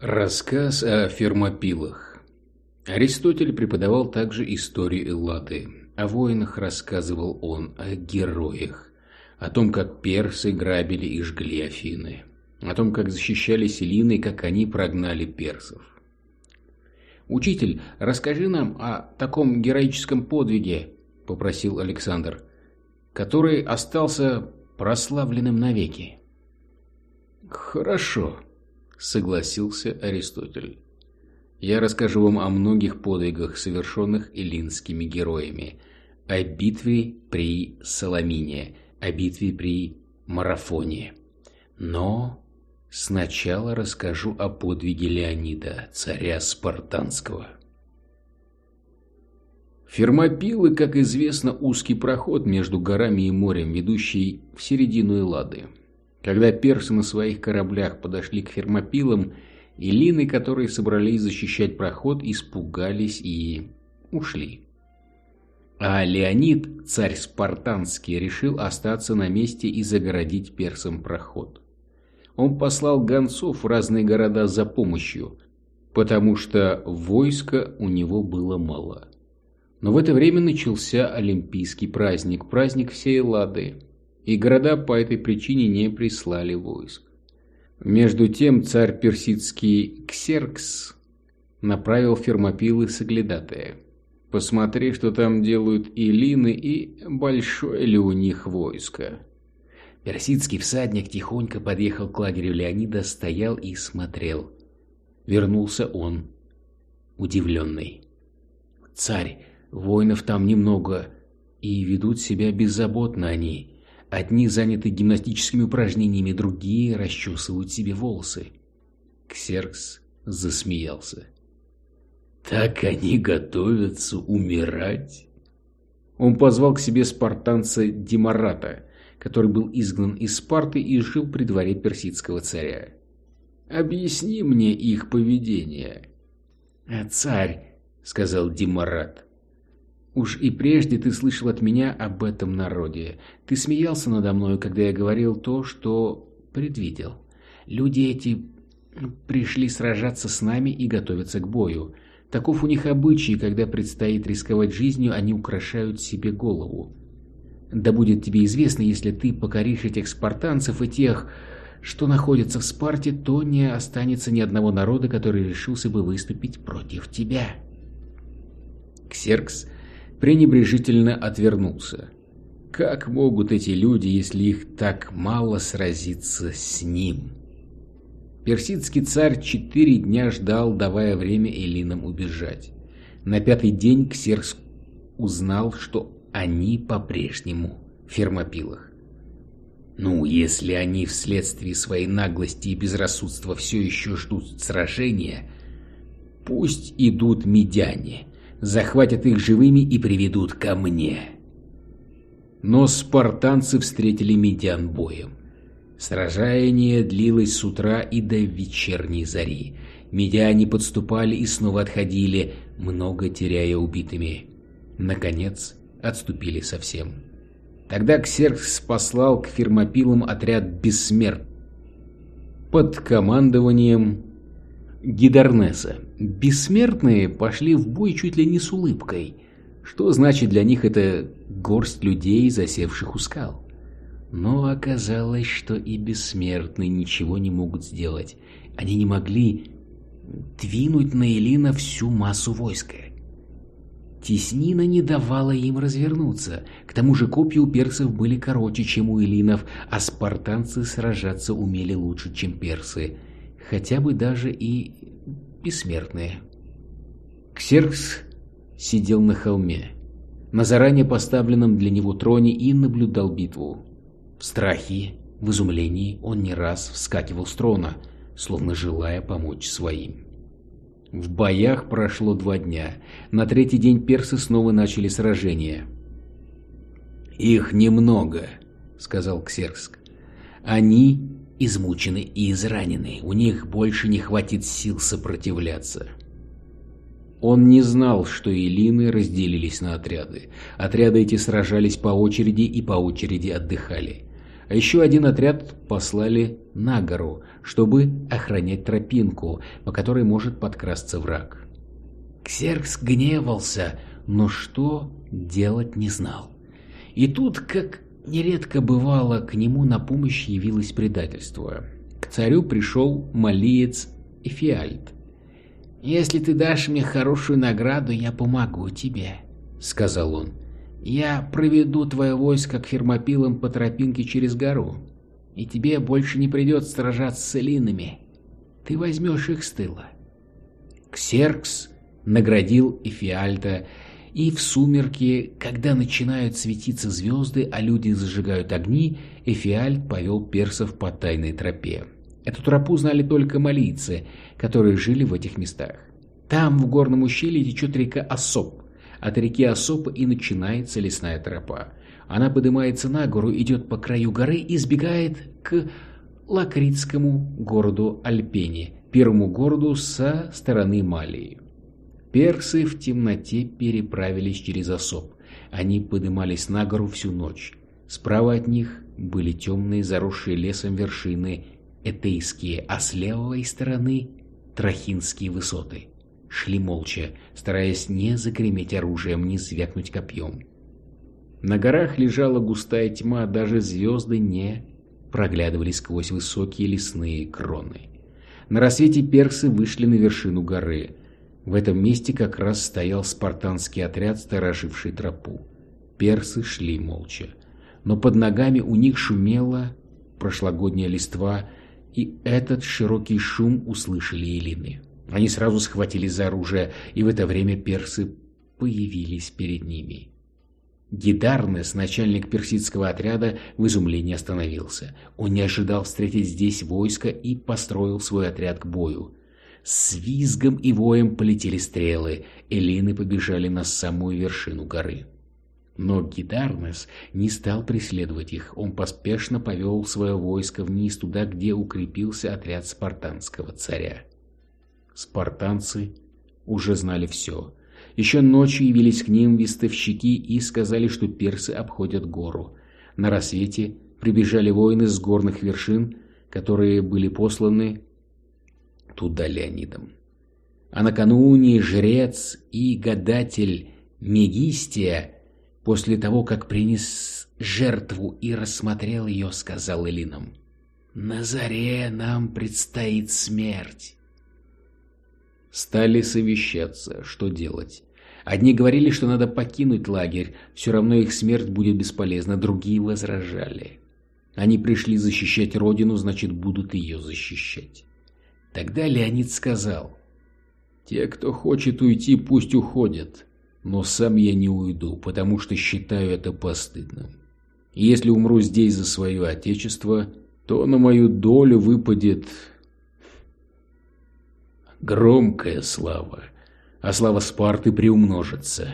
Рассказ о фермопилах Аристотель преподавал также историю Эллады. О воинах рассказывал он, о героях, о том, как персы грабили и жгли Афины, о том, как защищали Селины и как они прогнали персов. «Учитель, расскажи нам о таком героическом подвиге», — попросил Александр, «который остался прославленным навеки». «Хорошо», согласился Аристотель. Я расскажу вам о многих подвигах, совершенных эллинскими героями, о битве при Соломине, о битве при Марафоне. Но сначала расскажу о подвиге Леонида, царя Спартанского. Фермопилы, как известно, узкий проход между горами и морем, ведущий в середину Эллады. Когда персы на своих кораблях подошли к фермопилам, эллины, которые собрались защищать проход, испугались и ушли. А Леонид, царь спартанский, решил остаться на месте и загородить персам проход. Он послал гонцов в разные города за помощью, потому что войска у него было мало. Но в это время начался Олимпийский праздник, праздник всей Лады и города по этой причине не прислали войск. Между тем царь персидский Ксеркс направил фермопилы соглядатая. Посмотри, что там делают илины и большое ли у них войско. Персидский всадник тихонько подъехал к лагерю Леонида, стоял и смотрел. Вернулся он, удивленный. «Царь, воинов там немного, и ведут себя беззаботно они. Одни заняты гимнастическими упражнениями, другие расчесывают себе волосы. Ксеркс засмеялся. «Так они готовятся умирать?» Он позвал к себе спартанца Демарата, который был изгнан из Спарты и жил при дворе персидского царя. «Объясни мне их поведение». «Царь», — сказал Демарат, Уж и прежде ты слышал от меня об этом народе. Ты смеялся надо мной, когда я говорил то, что предвидел. Люди эти пришли сражаться с нами и готовятся к бою. Таков у них обычай, когда предстоит рисковать жизнью, они украшают себе голову. Да будет тебе известно, если ты покоришь этих спартанцев и тех, что находятся в Спарте, то не останется ни одного народа, который решился бы выступить против тебя. Ксеркс пренебрежительно отвернулся. Как могут эти люди, если их так мало, сразиться с ним? Персидский царь четыре дня ждал, давая время эллинам убежать. На пятый день Ксеркс узнал, что они по-прежнему в фермопилах. Ну, если они вследствие своей наглости и безрассудства все еще ждут сражения, пусть идут медяне, захватят их живыми и приведут ко мне. Но спартанцы встретили медян боем. Сражение длилось с утра и до вечерней зари. Медяне подступали и снова отходили, много теряя убитыми. Наконец, отступили совсем. Тогда Ксеркс послал к фермопилам отряд бессмерт под командованием Гидарнеса. Бессмертные пошли в бой чуть ли не с улыбкой. Что значит для них это горсть людей, засевших у скал? Но оказалось, что и бессмертные ничего не могут сделать. Они не могли двинуть на Элина всю массу войска. Теснина не давала им развернуться. К тому же копья у персов были короче, чем у элинов, а спартанцы сражаться умели лучше, чем персы хотя бы даже и бессмертные. Ксеркс сидел на холме, на заранее поставленном для него троне и наблюдал битву. В страхе, в изумлении он не раз вскакивал с трона, словно желая помочь своим. В боях прошло два дня. На третий день персы снова начали сражение. «Их немного», — сказал Ксеркск. «Они измучены и изранены, у них больше не хватит сил сопротивляться. Он не знал, что Илины разделились на отряды. Отряды эти сражались по очереди и по очереди отдыхали. А еще один отряд послали на гору, чтобы охранять тропинку, по которой может подкрасться враг. Ксеркс гневался, но что делать не знал. И тут, как нередко бывало, к нему на помощь явилось предательство. К царю пришел малиец Эфиальт. «Если ты дашь мне хорошую награду, я помогу тебе», — сказал он. «Я проведу твое войско к фермопилам по тропинке через гору, и тебе больше не придется сражаться с элинами. Ты возьмешь их с тыла». Ксеркс наградил Эфиальта, и в сумерки, когда начинают светиться звезды, а люди зажигают огни, Эфиальт повел персов по тайной тропе. Эту тропу знали только малийцы, которые жили в этих местах. Там, в горном ущелье, течет река Осоп. От реки Осопа и начинается лесная тропа. Она поднимается на гору, идет по краю горы и сбегает к лакритскому городу Альпене, первому городу со стороны Малии. Персы в темноте переправились через Осоп. Они поднимались на гору всю ночь. Справа от них были темные, заросшие лесом вершины Этейские, а с левой стороны Трахинские высоты. Шли молча, стараясь не загреметь оружием, не звякнуть копьем. На горах лежала густая тьма, даже звезды не проглядывали сквозь высокие лесные кроны. На рассвете персы вышли на вершину горы. В этом месте как раз стоял спартанский отряд, стороживший тропу. Персы шли молча. Но под ногами у них шумела прошлогодняя листва, и этот широкий шум услышали элины. Они сразу схватились за оружие, и в это время персы появились перед ними. Гидарнес, начальник персидского отряда, в изумлении остановился. Он не ожидал встретить здесь войско и построил свой отряд к бою. С визгом и воем полетели стрелы, эллины побежали на самую вершину горы. Но Гидарнес не стал преследовать их, он поспешно повел свое войско вниз туда, где укрепился отряд спартанского царя. Спартанцы уже знали все. Еще ночью явились к ним вестовщики и сказали, что персы обходят гору. На рассвете прибежали воины с горных вершин, которые были посланы туда Леонидом. А накануне жрец и гадатель Мегистия, после того, как принес жертву и рассмотрел ее, сказал Элинам, «На заре нам предстоит смерть». Стали совещаться, что делать. Одни говорили, что надо покинуть лагерь, все равно их смерть будет бесполезна, другие возражали. Они пришли защищать родину, значит, будут ее защищать. Тогда Леонид сказал, «Те, кто хочет уйти, пусть уходят, но сам я не уйду, потому что считаю это постыдным. Если умру здесь за свое отечество, то на мою долю выпадет громкая слава, а слава Спарты приумножится.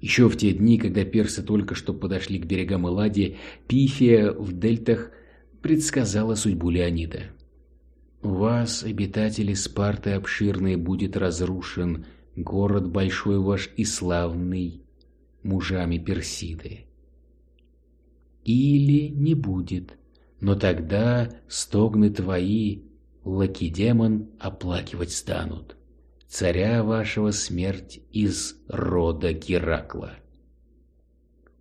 Еще в те дни, когда персы только что подошли к берегам Элади, Пифия в дельтах предсказала судьбу Леонида. «Вас, обитатели Спарты обширной, будет разрушен город большой ваш и славный мужами Персиды. Или не будет, но тогда стогны твои Лакедемон оплакивать станут. Царя вашего смерть из рода Геракла.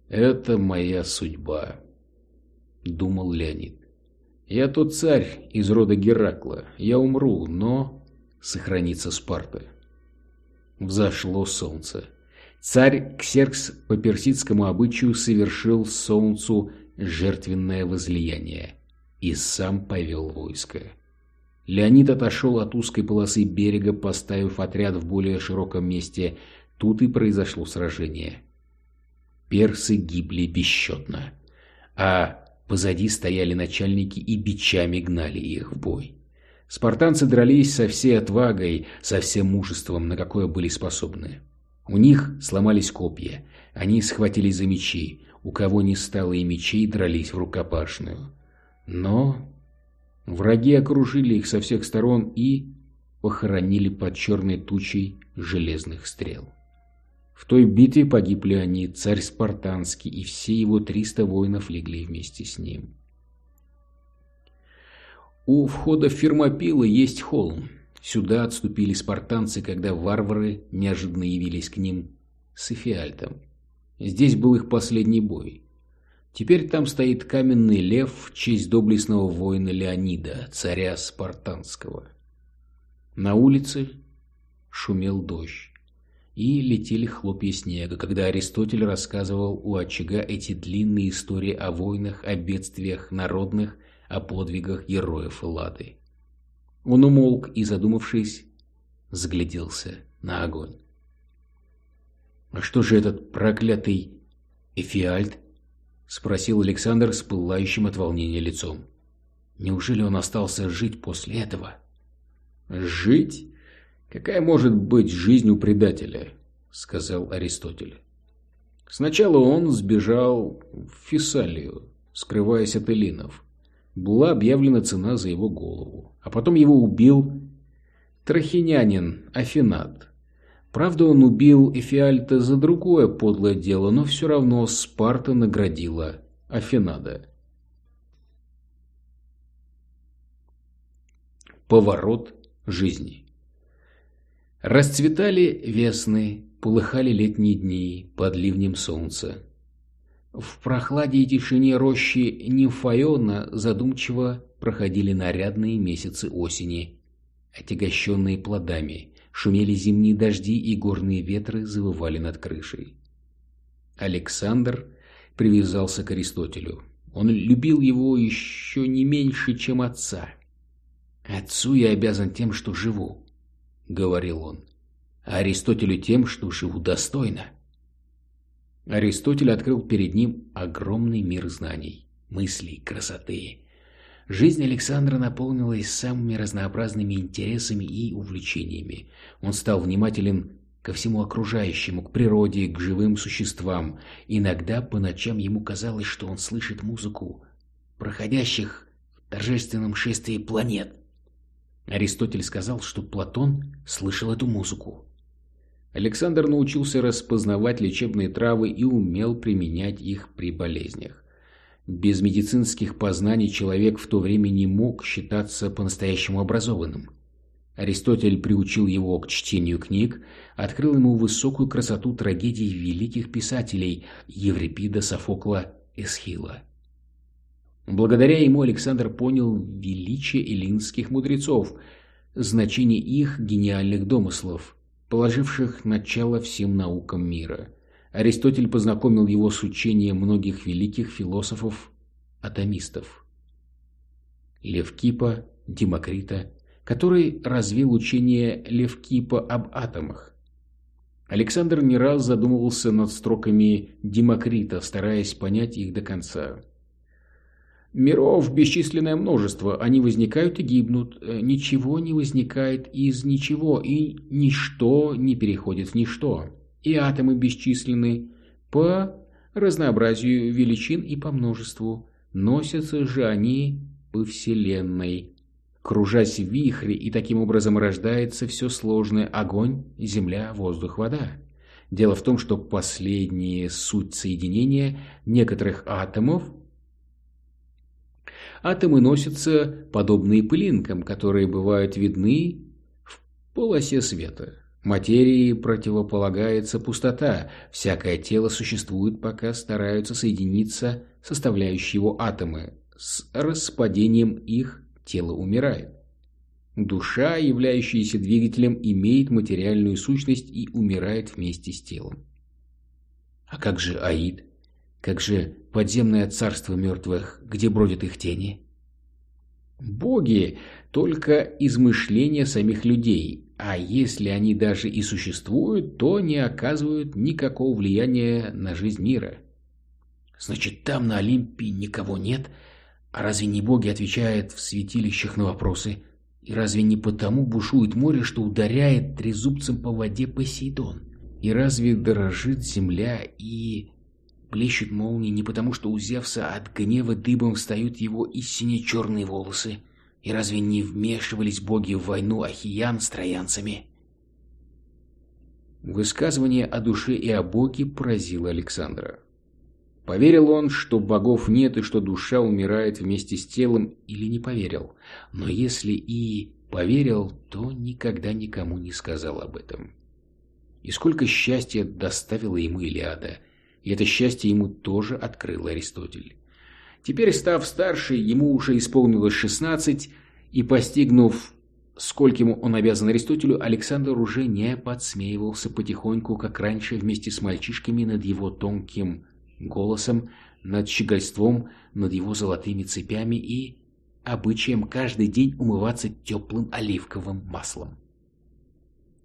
«Это моя судьба», — думал Леонид. «Я тот царь из рода Геракла. Я умру, но сохранится Спарта». Взошло солнце. Царь Ксеркс по персидскому обычаю совершил солнцу жертвенное возлияние и сам повел войско. Леонид отошел от узкой полосы берега, поставив отряд в более широком месте. Тут и произошло сражение. Персы гибли бесчетно, а позади стояли начальники и бичами гнали их в бой. Спартанцы дрались со всей отвагой, со всем мужеством, на какое были способны. У них сломались копья, они схватились за мечи, у кого не стало и мечей, дрались в рукопашную. Но Враги окружили их со всех сторон и похоронили под черной тучей железных стрел. В той битве погибли они, царь Спартанский, и все его триста воинов легли вместе с ним. У входа в Фермопилы есть холм. Сюда отступили спартанцы, когда варвары неожиданно явились к ним с Эфиальтом. Здесь был их последний бой. Теперь там стоит каменный лев в честь доблестного воина Леонида, царя Спартанского. На улице шумел дождь, и летели хлопья снега, когда Аристотель рассказывал у очага эти длинные истории о войнах, о бедствиях народных, о подвигах героев Эллады. Он умолк и, задумавшись, взгляделся на огонь. «А что же этот проклятый Эфиальт?» — спросил Александр с пылающим от волнения лицом. «Неужели он остался жить после этого?» «Жить? Какая может быть жизнь у предателя?» — сказал Аристотель. Сначала он сбежал в Фессалию, скрываясь от эллинов. Была объявлена цена за его голову. А потом его убил трахинянин Афинат. Правда, он убил Эфиальта за другое подлое дело, но все равно Спарта наградила Афинада. Поворот жизни Расцветали весны, полыхали летние дни под ливнем солнца. В прохладе и тишине рощи Нимфаиона задумчиво проходили нарядные месяцы осени, отягощенные плодами, шумели зимние дожди и горные ветры завывали над крышей. Александр привязался к Аристотелю. Он любил его еще не меньше, чем отца. «Отцу я обязан тем, что живу», — говорил он, — «а Аристотелю тем, что живу достойно». Аристотель открыл перед ним огромный мир знаний, мыслей, красоты. Жизнь Александра наполнилась самыми разнообразными интересами и увлечениями. Он стал внимателен ко всему окружающему, к природе, к живым существам. Иногда по ночам ему казалось, что он слышит музыку проходящих в торжественном шествии планет. Аристотель сказал, что Платон слышал эту музыку. Александр научился распознавать лечебные травы и умел применять их при болезнях. Без медицинских познаний человек в то время не мог считаться по-настоящему образованным. Аристотель приучил его к чтению книг, открыл ему высокую красоту трагедий великих писателей Еврипида, Софокла, Эсхила. Благодаря ему Александр понял величие эллинских мудрецов, значение их гениальных домыслов – положивших начало всем наукам мира. Аристотель познакомил его с учением многих великих философов-атомистов. Левкипа, Демокрита, который развил учение Левкипа об атомах. Александр не раз задумывался над строками Демокрита, стараясь понять их до конца. Миров бесчисленное множество, они возникают и гибнут. Э, ничего не возникает из ничего, и ничто не переходит в ничто. И атомы бесчисленны по разнообразию величин и по множеству. Носятся же они по Вселенной, кружась в вихре, и таким образом рождается все сложное – огонь, земля, воздух, вода. Дело в том, что последние суть соединения некоторых атомов – атомы носятся подобные пылинкам, которые бывают видны в полосе света. Материи противополагается пустота, всякое тело существует, пока стараются соединиться составляющие его атомы. С распадением их тело умирает. Душа, являющаяся двигателем, имеет материальную сущность и умирает вместе с телом. А как же Аид? Как же подземное царство мертвых, где бродят их тени? Боги – только измышления самих людей, а если они даже и существуют, то не оказывают никакого влияния на жизнь мира. Значит, там на Олимпе никого нет? А разве не боги отвечают в святилищах на вопросы? И разве не потому бушует море, что ударяет трезубцем по воде Посейдон? И разве дорожит земля и Плещут молнии не потому, что у Зевса от гнева дыбом встают его истине черные волосы. И разве не вмешивались боги в войну ахиян с троянцами? Высказывание о душе и о Боге поразило Александра. Поверил он, что богов нет и что душа умирает вместе с телом, или не поверил. Но если и поверил, то никогда никому не сказал об этом. И сколько счастья доставила ему Илиада, и это счастье ему тоже открыл Аристотель. Теперь, став старше, ему уже исполнилось шестнадцать, и, постигнув, скольким он обязан Аристотелю, Александр уже не подсмеивался потихоньку, как раньше, вместе с мальчишками над его тонким голосом, над щегольством, над его золотыми цепями и обычаем каждый день умываться теплым оливковым маслом.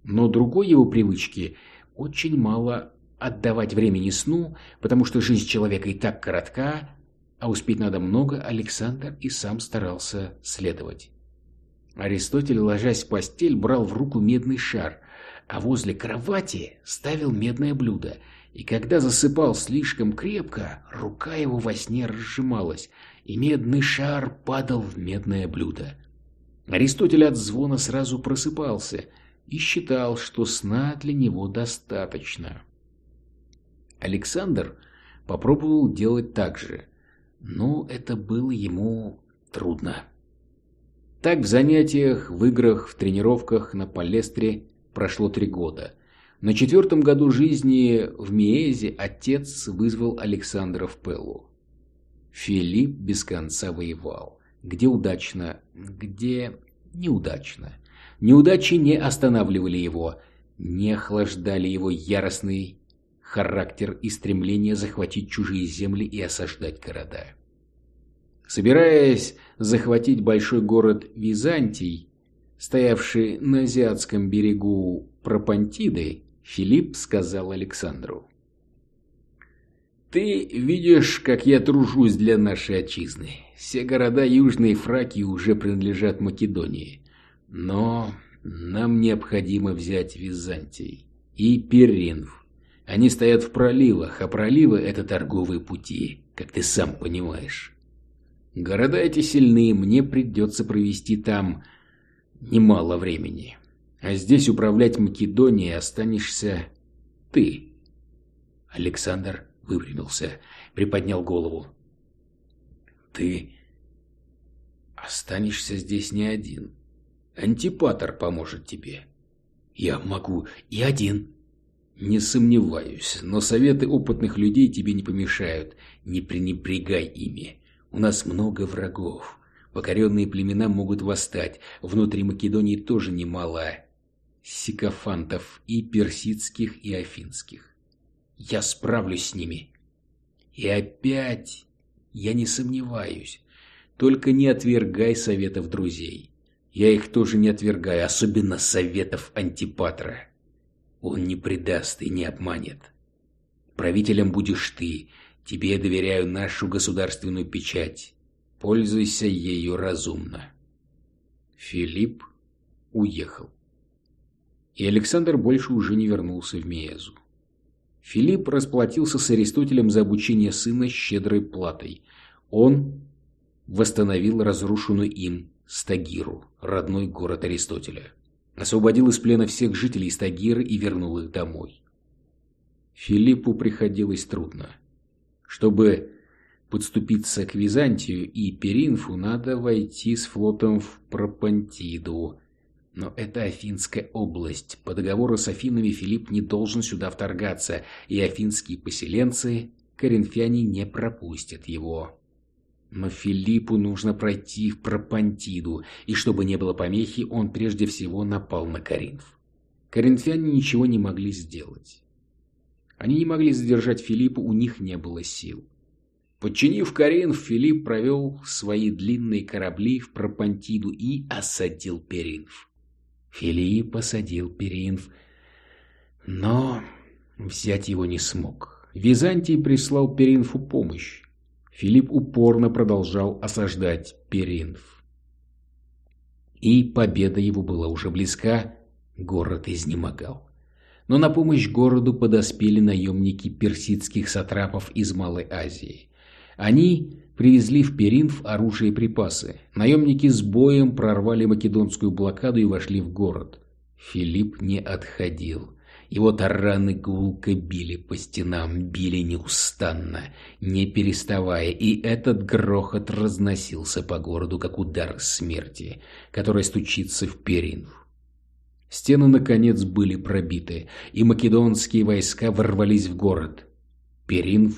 Но другой его привычки очень мало отдавать времени сну, потому что жизнь человека и так коротка, а успеть надо много, Александр и сам старался следовать. Аристотель, ложась в постель, брал в руку медный шар, а возле кровати ставил медное блюдо, и когда засыпал слишком крепко, рука его во сне разжималась, и медный шар падал в медное блюдо. Аристотель от звона сразу просыпался и считал, что сна для него достаточно. Александр попробовал делать так же, но это было ему трудно. Так в занятиях, в играх, в тренировках на палестре прошло три года. На четвертом году жизни в Миезе отец вызвал Александра в Пеллу. Филипп без конца воевал. Где удачно, где неудачно. Неудачи не останавливали его, не охлаждали его яростный характер и стремление захватить чужие земли и осаждать города. Собираясь захватить большой город Византий, стоявший на азиатском берегу Пропантиды, Филипп сказал Александру. «Ты видишь, как я тружусь для нашей отчизны. Все города Южной Фракии уже принадлежат Македонии. Но нам необходимо взять Византий и Перинф. Они стоят в проливах, а проливы – это торговые пути, как ты сам понимаешь. Города эти сильны, мне придется провести там немало времени. А здесь управлять Македонией останешься ты. Александр выпрямился, приподнял голову. Ты останешься здесь не один. Антипатор поможет тебе. Я могу и один. Не сомневаюсь, но советы опытных людей тебе не помешают. Не пренебрегай ими. У нас много врагов. Покоренные племена могут восстать. Внутри Македонии тоже немало сикофантов и персидских, и афинских. Я справлюсь с ними. И опять, я не сомневаюсь, только не отвергай советов друзей. Я их тоже не отвергаю, особенно советов Антипатра. Он не предаст и не обманет. Правителем будешь ты, Тебе доверяю нашу государственную печать. Пользуйся ею разумно. Филипп уехал. И Александр больше уже не вернулся в Миезу. Филипп расплатился с Аристотелем за обучение сына щедрой платой. Он восстановил разрушенную им Стагиру, родной город Аристотеля. Освободил из плена всех жителей Стагиры и вернул их домой. Филиппу приходилось трудно. Чтобы подступиться к Византию и Перинфу, надо войти с флотом в Пропантиду. Но это Афинская область. По договору с Афинами Филипп не должен сюда вторгаться, и афинские поселенцы, коринфяне, не пропустят его. Но Филиппу нужно пройти в Пропантиду, и чтобы не было помехи, он прежде всего напал на Коринф. Коринфяне ничего не могли сделать. Они не могли задержать Филиппа, у них не было сил. Подчинив Каринф, Филипп провел свои длинные корабли в Пропантиду и осадил Перинф. Филипп осадил Перинф, но взять его не смог. Византий прислал Перинфу помощь. Филипп упорно продолжал осаждать Перинф. И победа его была уже близка, город изнемогал но на помощь городу подоспели наемники персидских сатрапов из Малой Азии. Они привезли в Перинф оружие и припасы. Наемники с боем прорвали македонскую блокаду и вошли в город. Филипп не отходил. Его тараны гулко били по стенам, били неустанно, не переставая, и этот грохот разносился по городу, как удар смерти, который стучится в перинф. Стены, наконец, были пробиты, и македонские войска ворвались в город. Перинф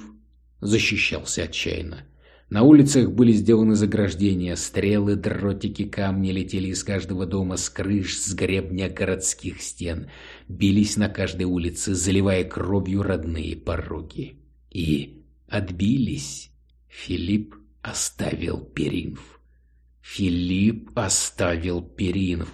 защищался отчаянно. На улицах были сделаны заграждения, стрелы, дротики, камни летели из каждого дома, с крыш, с гребня городских стен, бились на каждой улице, заливая кровью родные пороги. И отбились. Филипп оставил Перинф. Филипп оставил Перинф.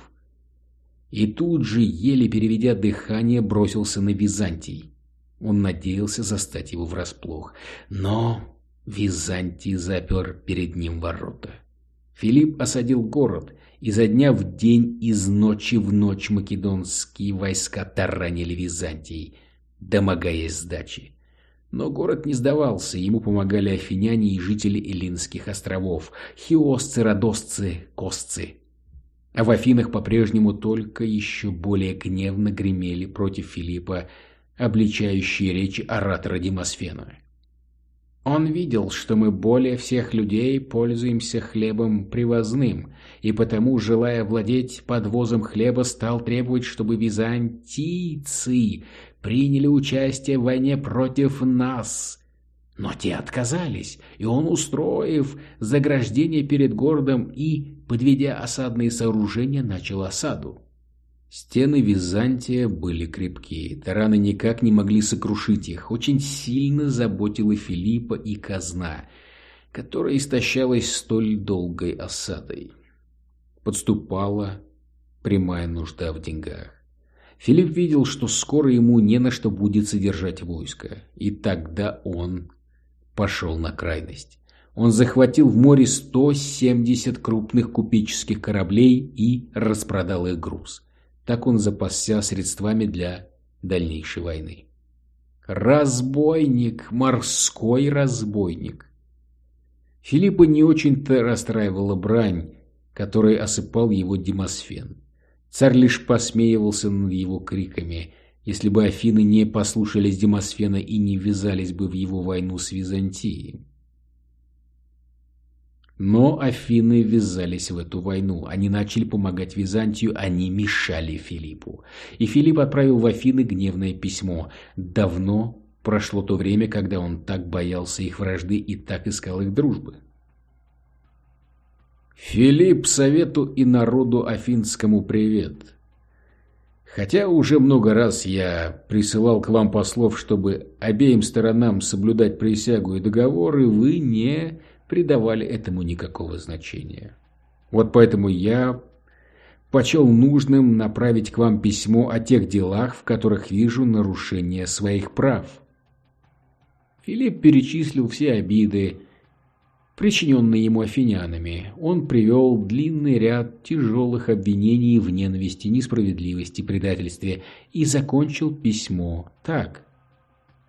И тут же, еле переведя дыхание, бросился на Византий. Он надеялся застать его врасплох. Но Византий запер перед ним ворота. Филипп осадил город, и за дня в день, из ночи в ночь македонские войска таранили Византий, домогаясь сдачи. Но город не сдавался, ему помогали афиняне и жители Эллинских островов, хиосцы, родосцы, косцы. А в Афинах по-прежнему только еще более гневно гремели против Филиппа обличающие речи оратора Демосфена. Он видел, что мы более всех людей пользуемся хлебом привозным, и потому, желая владеть подвозом хлеба, стал требовать, чтобы византийцы приняли участие в войне против нас. Но те отказались, и он, устроив заграждение перед городом и, подведя осадные сооружения, начал осаду. Стены Византия были крепкие, тараны никак не могли сокрушить их. Очень сильно заботила Филиппа и казна, которая истощалась столь долгой осадой. Подступала прямая нужда в деньгах. Филипп видел, что скоро ему не на что будет содержать войско, и тогда он пошел на крайность. Он захватил в море 170 крупных купеческих кораблей и распродал их груз. Так он запасся средствами для дальнейшей войны. Разбойник, морской разбойник. Филиппа не очень-то расстраивала брань, которой осыпал его Демосфен. Царь лишь посмеивался над его криками. Если бы Афины не послушались Демосфена и не ввязались бы в его войну с Византией. Но Афины ввязались в эту войну. Они начали помогать Византию, они мешали Филиппу. И Филипп отправил в Афины гневное письмо. Давно прошло то время, когда он так боялся их вражды и так искал их дружбы. Филипп совету и народу афинскому привет. Хотя уже много раз я присылал к вам послов, чтобы обеим сторонам соблюдать присягу и договоры, вы не придавали этому никакого значения. Вот поэтому я почел нужным направить к вам письмо о тех делах, в которых вижу нарушение своих прав. Филипп перечислил все обиды, причиненные ему афинянами. Он привел длинный ряд тяжелых обвинений в ненависти, несправедливости, предательстве и закончил письмо так.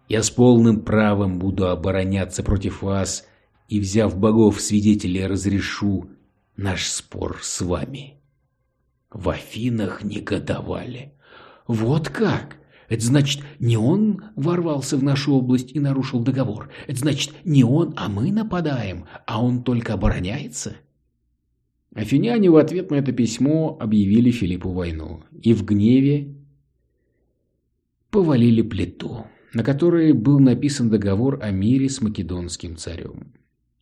«Я с полным правом буду обороняться против вас и, взяв богов свидетелей, разрешу наш спор с вами. В Афинах негодовали. Вот как? Это значит, не он ворвался в нашу область и нарушил договор. Это значит, не он, а мы нападаем, а он только обороняется? Афиняне в ответ на это письмо объявили Филиппу войну. И в гневе повалили плиту, на которой был написан договор о мире с македонским царем.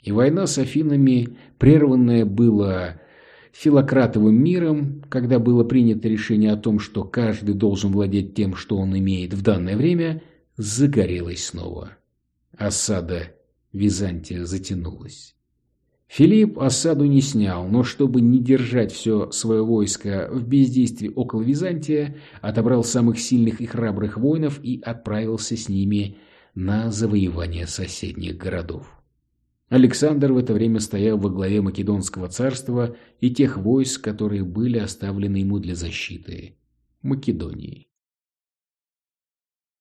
И война с Афинами, прерванная была Филократовым миром, когда было принято решение о том, что каждый должен владеть тем, что он имеет в данное время, загорелась снова. Осада Византия затянулась. Филипп осаду не снял, но чтобы не держать все свое войско в бездействии около Византия, отобрал самых сильных и храбрых воинов и отправился с ними на завоевание соседних городов. Александр в это время стоял во главе Македонского царства и тех войск, которые были оставлены ему для защиты Македонии.